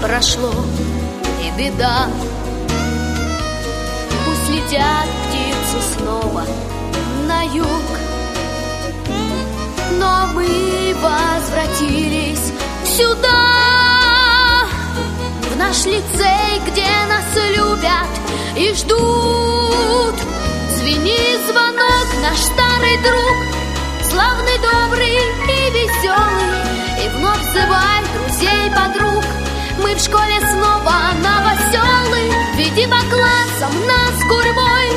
прошло, и беда. Пусть летят птицы снова на юг. Но мы возвратились сюда В наш лицей, где нас любят и ждут. Звенит звонок, наш старый друг Славный, добрый и веселый И вновь взывает друзей, подруг в школе снова новоселы. Веди по классам нас гурьбой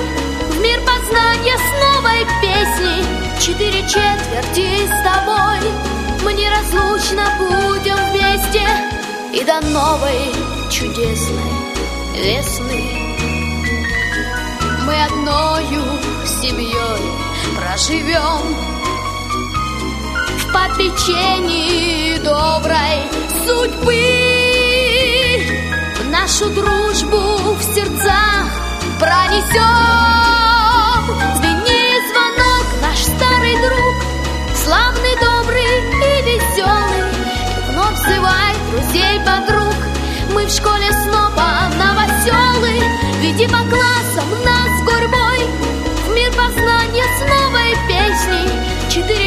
В мир познания с новой песней. Четыре четверти с тобой. Мы неразлучно будем вместе. И до новой чудесной весны. Мы одною семьей проживем. В попечении доброй Нашу дружбу в сердцах пронесем. Звенит звонок, наш старый друг Славный, добрый и веселый И вновь взывает друзей, подруг. Мы в школе снова новоселы Веди по классам нас гурьбой В мир познания с новой песней. Четыре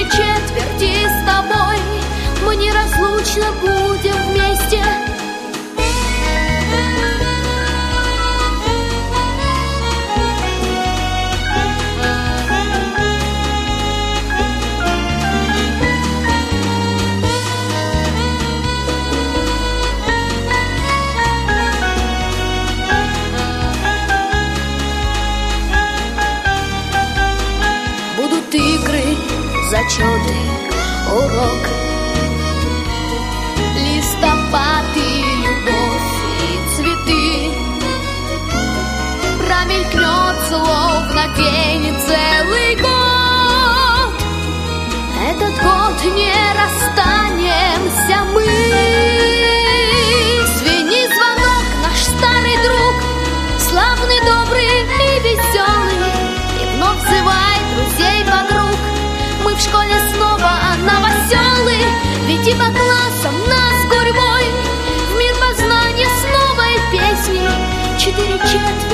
зачеты, урок. Листопад и любовь и цветы. Промелькнет словно день Веди по классам нас гурьбой В мир познания с новой песней. Четыре четверти